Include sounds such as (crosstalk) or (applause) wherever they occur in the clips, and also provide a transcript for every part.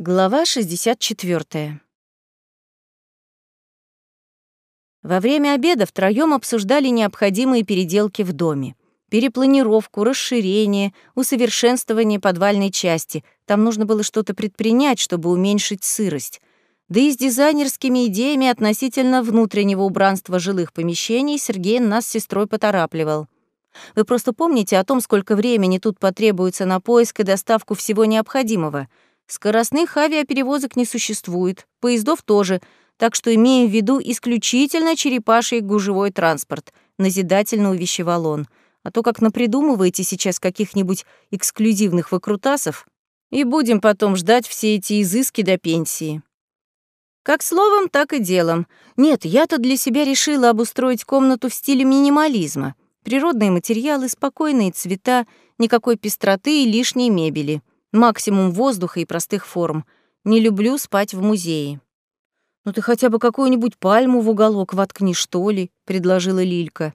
Глава 64. Во время обеда втроём обсуждали необходимые переделки в доме. Перепланировку, расширение, усовершенствование подвальной части. Там нужно было что-то предпринять, чтобы уменьшить сырость. Да и с дизайнерскими идеями относительно внутреннего убранства жилых помещений Сергей нас с сестрой поторапливал. Вы просто помните о том, сколько времени тут потребуется на поиск и доставку всего необходимого — Скоростных авиаперевозок не существует, поездов тоже, так что имеем в виду исключительно черепаший гужевой транспорт, назидательно увещевал он. А то как напридумываете сейчас каких-нибудь эксклюзивных выкрутасов, и будем потом ждать все эти изыски до пенсии. Как словом, так и делом. Нет, я-то для себя решила обустроить комнату в стиле минимализма. Природные материалы, спокойные цвета, никакой пестроты и лишней мебели. Максимум воздуха и простых форм. Не люблю спать в музее. «Ну ты хотя бы какую-нибудь пальму в уголок воткни, что ли?» — предложила Лилька.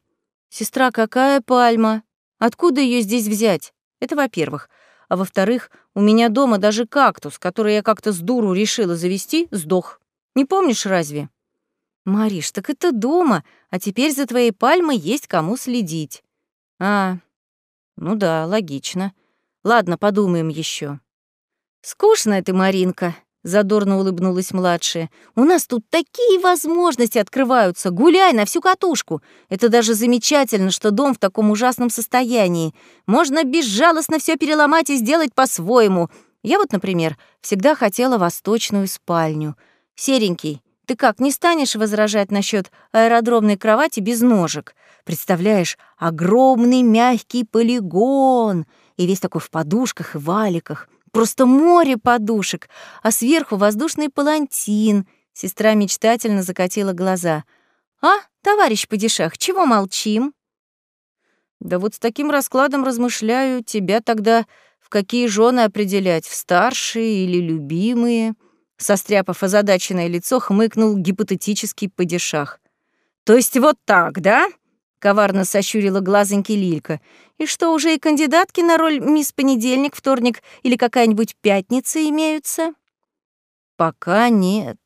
«Сестра, какая пальма? Откуда ее здесь взять? Это во-первых. А во-вторых, у меня дома даже кактус, который я как-то с дуру решила завести, сдох. Не помнишь разве?» «Мариш, так это дома, а теперь за твоей пальмой есть кому следить». «А, ну да, логично. Ладно, подумаем еще. Скучная ты, Маринка, задорно улыбнулась младшая. У нас тут такие возможности открываются. Гуляй на всю катушку. Это даже замечательно, что дом в таком ужасном состоянии. Можно безжалостно все переломать и сделать по-своему. Я вот, например, всегда хотела восточную спальню. Серенький, ты как, не станешь возражать насчет аэродромной кровати без ножек? Представляешь, огромный мягкий полигон — и весь такой в подушках и валиках. Просто море подушек, а сверху воздушный палантин. Сестра мечтательно закатила глаза. «А, товарищ Падишах, чего молчим?» «Да вот с таким раскладом размышляю, тебя тогда в какие жены определять, в старшие или любимые?» Состряпав озадаченное лицо, хмыкнул гипотетический Падишах. «То есть вот так, да?» Коварно сощурила глазоньки Лилька. «И что, уже и кандидатки на роль мисс Понедельник, Вторник или какая-нибудь Пятница имеются?» «Пока нет».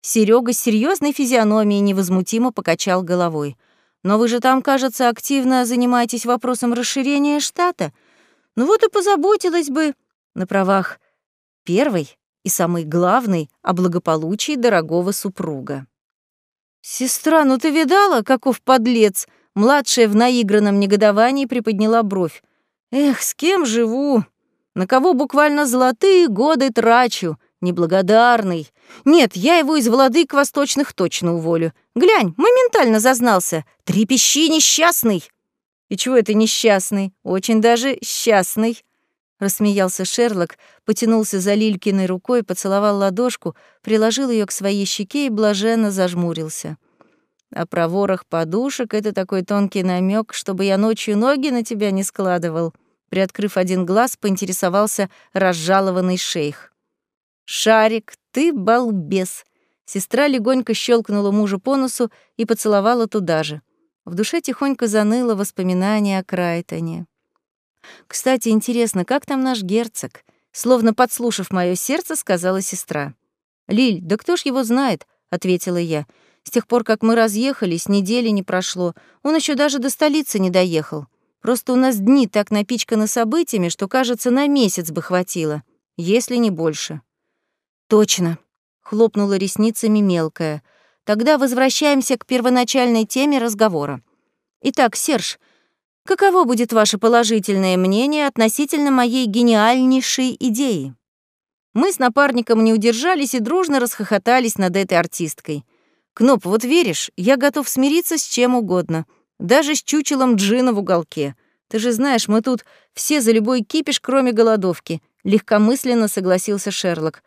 Серега с серьезной физиономией невозмутимо покачал головой. «Но вы же там, кажется, активно занимаетесь вопросом расширения штата. Ну вот и позаботилась бы на правах первой и самой главной о благополучии дорогого супруга». «Сестра, ну ты видала, каков подлец?» Младшая в наигранном негодовании приподняла бровь. «Эх, с кем живу? На кого буквально золотые годы трачу? Неблагодарный. Нет, я его из владык восточных точно уволю. Глянь, моментально зазнался. Трепещи несчастный!» «И чего это несчастный? Очень даже счастный!» Рассмеялся Шерлок, потянулся за Лилькиной рукой, поцеловал ладошку, приложил ее к своей щеке и блаженно зажмурился. А про ворох подушек — это такой тонкий намек, чтобы я ночью ноги на тебя не складывал. Приоткрыв один глаз, поинтересовался разжалованный шейх. «Шарик, ты балбес!» Сестра легонько щелкнула мужа по носу и поцеловала туда же. В душе тихонько заныло воспоминание о Крайтоне. «Кстати, интересно, как там наш герцог?» Словно подслушав мое сердце, сказала сестра. «Лиль, да кто ж его знает?» — ответила я. С тех пор, как мы разъехались, недели не прошло. Он еще даже до столицы не доехал. Просто у нас дни так напичканы событиями, что, кажется, на месяц бы хватило, если не больше. Точно, хлопнула ресницами мелкая. Тогда возвращаемся к первоначальной теме разговора. Итак, Серж, каково будет ваше положительное мнение относительно моей гениальнейшей идеи? Мы с напарником не удержались и дружно расхохотались над этой артисткой — Кноп, вот веришь, я готов смириться с чем угодно, даже с чучелом джина в уголке. Ты же знаешь, мы тут все за любой кипиш, кроме голодовки. Легкомысленно согласился Шерлок.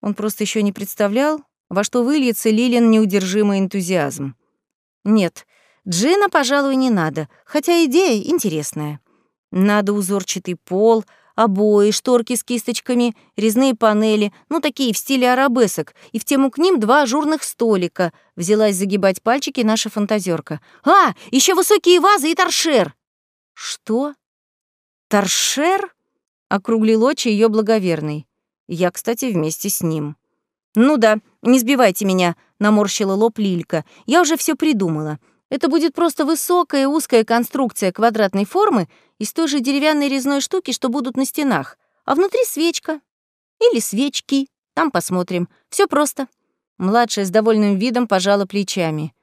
Он просто еще не представлял, во что выльется Лилин неудержимый энтузиазм. Нет, джина, пожалуй, не надо, хотя идея интересная. Надо узорчатый пол — обои, шторки с кисточками, резные панели, ну, такие в стиле арабесок, и в тему к ним два ажурных столика. Взялась загибать пальчики наша фантазерка. «А, еще высокие вазы и торшер!» «Что? Торшер?» — округлил очи ее благоверный. Я, кстати, вместе с ним. «Ну да, не сбивайте меня», — наморщила лоб Лилька. «Я уже все придумала. Это будет просто высокая узкая конструкция квадратной формы из той же деревянной резной штуки, что будут на стенах, а внутри свечка. Или свечки. Там посмотрим. Все просто». Младшая с довольным видом пожала плечами.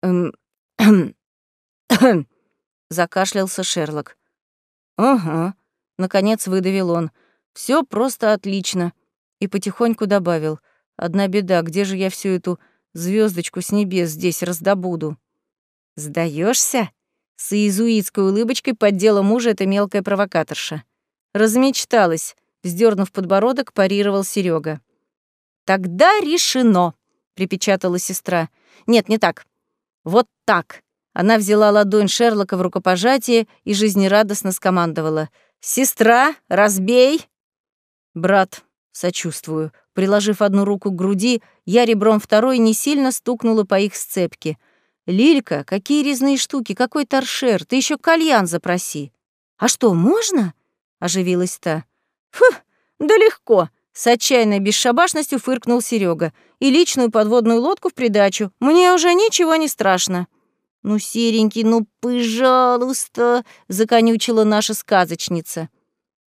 «Эм... (coughs) закашлялся Шерлок. «Ага», — наконец выдавил он. Все просто отлично». И потихоньку добавил. «Одна беда, где же я всю эту звездочку с небес здесь раздобуду?» Сдаешься? С иезуитской улыбочкой поддела мужа эта мелкая провокаторша. Размечталась, вздернув подбородок, парировал Серега. «Тогда решено», — припечатала сестра. «Нет, не так. Вот так». Она взяла ладонь Шерлока в рукопожатие и жизнерадостно скомандовала. «Сестра, разбей!» «Брат, сочувствую». Приложив одну руку к груди, я ребром второй не сильно стукнула по их сцепке — «Лилька, какие резные штуки, какой торшер, ты еще кальян запроси». «А что, можно?» — оживилась та. «Фу, да легко», — с отчаянной бесшабашностью фыркнул Серега. «И личную подводную лодку в придачу. Мне уже ничего не страшно». «Ну, серенький, ну, пожалуйста», — законючила наша сказочница.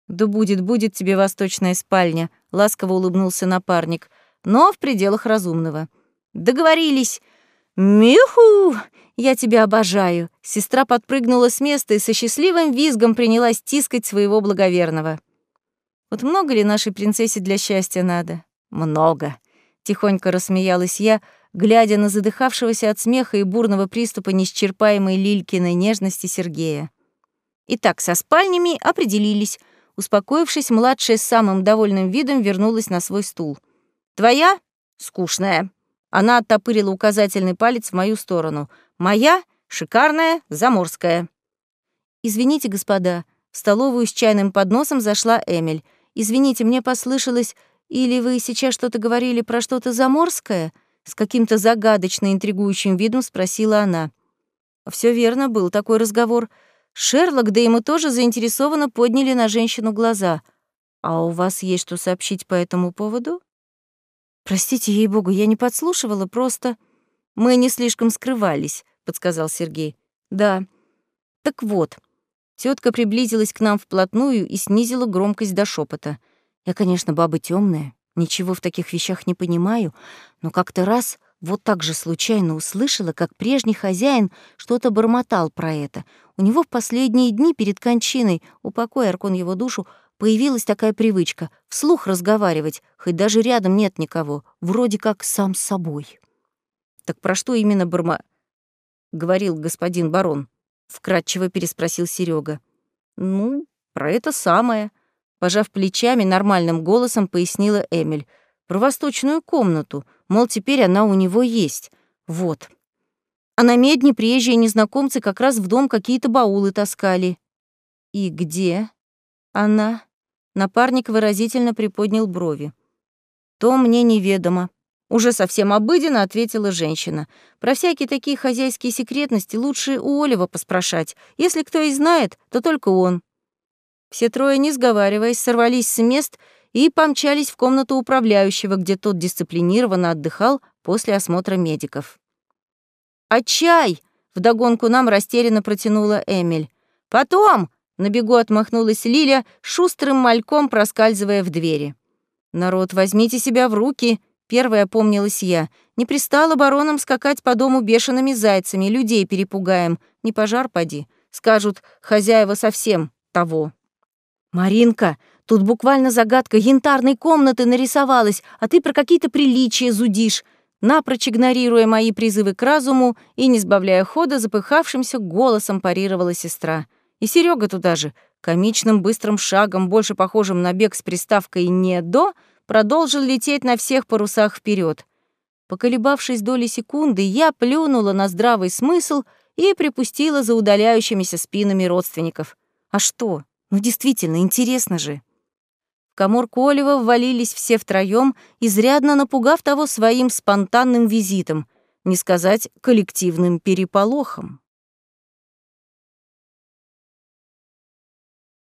«Да будет, будет тебе восточная спальня», — ласково улыбнулся напарник, но в пределах разумного. «Договорились. «Миху! Я тебя обожаю!» Сестра подпрыгнула с места и со счастливым визгом принялась тискать своего благоверного. «Вот много ли нашей принцессе для счастья надо?» «Много!» — тихонько рассмеялась я, глядя на задыхавшегося от смеха и бурного приступа неисчерпаемой Лилькиной нежности Сергея. Итак, со спальнями определились. Успокоившись, младшая с самым довольным видом вернулась на свой стул. «Твоя? Скучная. Она оттопырила указательный палец в мою сторону. «Моя? Шикарная, заморская». «Извините, господа», в столовую с чайным подносом зашла Эмиль. «Извините, мне послышалось, или вы сейчас что-то говорили про что-то заморское?» С каким-то загадочно интригующим видом спросила она. Все верно, был такой разговор. Шерлок, да и мы тоже заинтересованно подняли на женщину глаза. «А у вас есть что сообщить по этому поводу?» «Простите, ей-богу, я не подслушивала, просто...» «Мы не слишком скрывались», — подсказал Сергей. «Да. Так вот». Тетка приблизилась к нам вплотную и снизила громкость до шепота. «Я, конечно, баба темная, ничего в таких вещах не понимаю, но как-то раз вот так же случайно услышала, как прежний хозяин что-то бормотал про это. У него в последние дни перед кончиной, упокой Аркон его душу, Появилась такая привычка — вслух разговаривать, хоть даже рядом нет никого, вроде как сам с собой. «Так про что именно Барма...» — говорил господин барон? — вкратчиво переспросил Серега. «Ну, про это самое», — пожав плечами, нормальным голосом пояснила Эмиль. «Про восточную комнату, мол, теперь она у него есть. Вот». А на медне приезжие незнакомцы как раз в дом какие-то баулы таскали. «И где она?» Напарник выразительно приподнял брови. «То мне неведомо», — уже совсем обыденно ответила женщина. «Про всякие такие хозяйские секретности лучше у Олева поспрашать. Если кто и знает, то только он». Все трое, не сговариваясь, сорвались с мест и помчались в комнату управляющего, где тот дисциплинированно отдыхал после осмотра медиков. «А чай?» — вдогонку нам растерянно протянула Эмиль. «Потом!» На бегу отмахнулась Лиля, шустрым мальком проскальзывая в двери. «Народ, возьмите себя в руки!» — первая помнилась я. «Не пристало баронам скакать по дому бешеными зайцами, людей перепугаем. Не пожар поди. Скажут, хозяева совсем того». «Маринка, тут буквально загадка янтарной комнаты нарисовалась, а ты про какие-то приличия зудишь», напрочь игнорируя мои призывы к разуму и, не сбавляя хода, запыхавшимся голосом парировала сестра. И Серега туда же, комичным быстрым шагом, больше похожим на бег с приставкой «не до», продолжил лететь на всех парусах вперед. Поколебавшись доли секунды, я плюнула на здравый смысл и припустила за удаляющимися спинами родственников. А что? Ну действительно, интересно же. В коморку Олева ввалились все втроем, изрядно напугав того своим спонтанным визитом, не сказать коллективным переполохом.